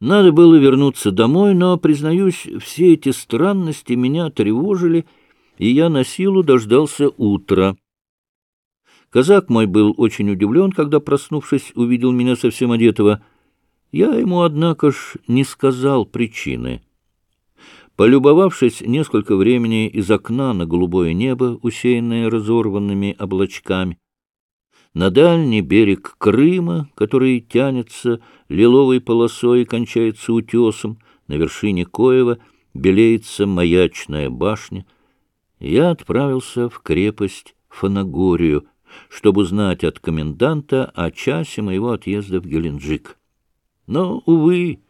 Надо было вернуться домой, но, признаюсь, все эти странности меня тревожили, и я на силу дождался утра. Казак мой был очень удивлен, когда, проснувшись, увидел меня совсем одетого. Я ему, однако ж, не сказал причины. Полюбовавшись несколько времени из окна на голубое небо, усеянное разорванными облачками, на дальний берег Крыма, который тянется лиловой полосой и кончается утесом, на вершине Коева белеется маячная башня, я отправился в крепость Фанагорию, чтобы узнать от коменданта о часе моего отъезда в Геленджик. Но, увы,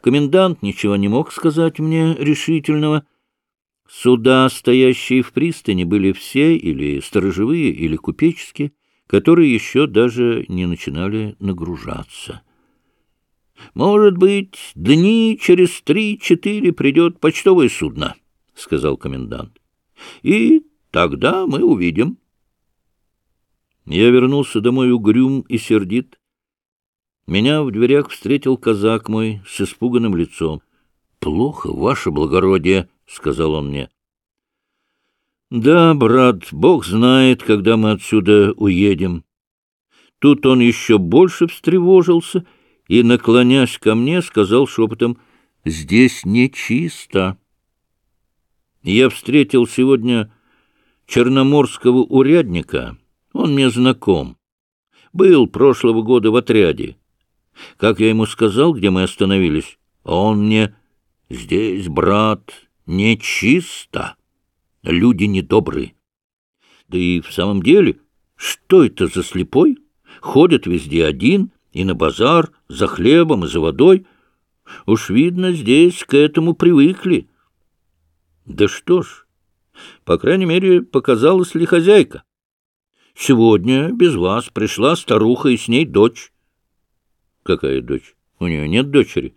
комендант ничего не мог сказать мне решительного. Суда, стоящие в пристани, были все или сторожевые, или купеческие, которые еще даже не начинали нагружаться. «Может быть, дни через три-четыре придет почтовое судно», — сказал комендант. «И тогда мы увидим». Я вернулся домой угрюм и сердит. Меня в дверях встретил казак мой с испуганным лицом. «Плохо, ваше благородие», — сказал он мне. Да, брат, Бог знает, когда мы отсюда уедем. Тут он еще больше встревожился и, наклонясь ко мне, сказал шепотом, «Здесь нечисто». Я встретил сегодня черноморского урядника, он мне знаком. Был прошлого года в отряде. Как я ему сказал, где мы остановились, он мне, «Здесь, брат, нечисто» люди недобрые. Да и в самом деле, что это за слепой? Ходит везде один, и на базар, за хлебом и за водой. Уж видно, здесь к этому привыкли. Да что ж, по крайней мере, показалась ли хозяйка. Сегодня без вас пришла старуха и с ней дочь. Какая дочь? У нее нет дочери.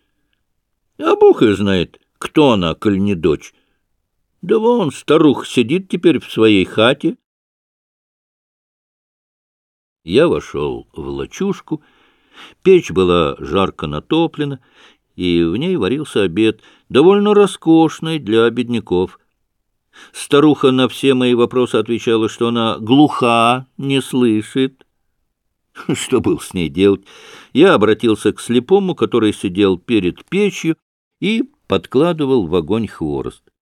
А Бог ее знает, кто она, коль не дочь. Да вон старуха сидит теперь в своей хате. Я вошел в лачушку. Печь была жарко натоплена, и в ней варился обед, довольно роскошный для бедняков. Старуха на все мои вопросы отвечала, что она глуха, не слышит. Что был с ней делать? Я обратился к слепому, который сидел перед печью и подкладывал в огонь хворост. —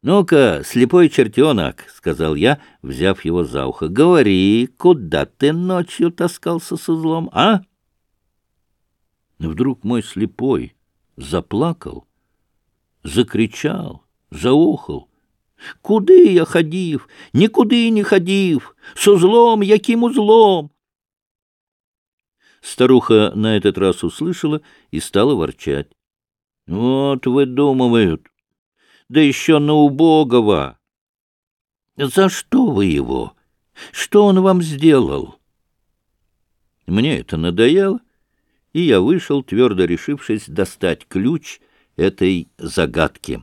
Ну-ка, слепой чертенок, — сказал я, взяв его за ухо, — говори, куда ты ночью таскался с узлом, а? Вдруг мой слепой заплакал, закричал, заохал. Куды я ходив, никуды не ходив, с узлом, яким узлом? Старуха на этот раз услышала и стала ворчать. Вот выдумывают да еще на убогого. За что вы его? Что он вам сделал? Мне это надоело, и я вышел, твердо решившись достать ключ этой загадки.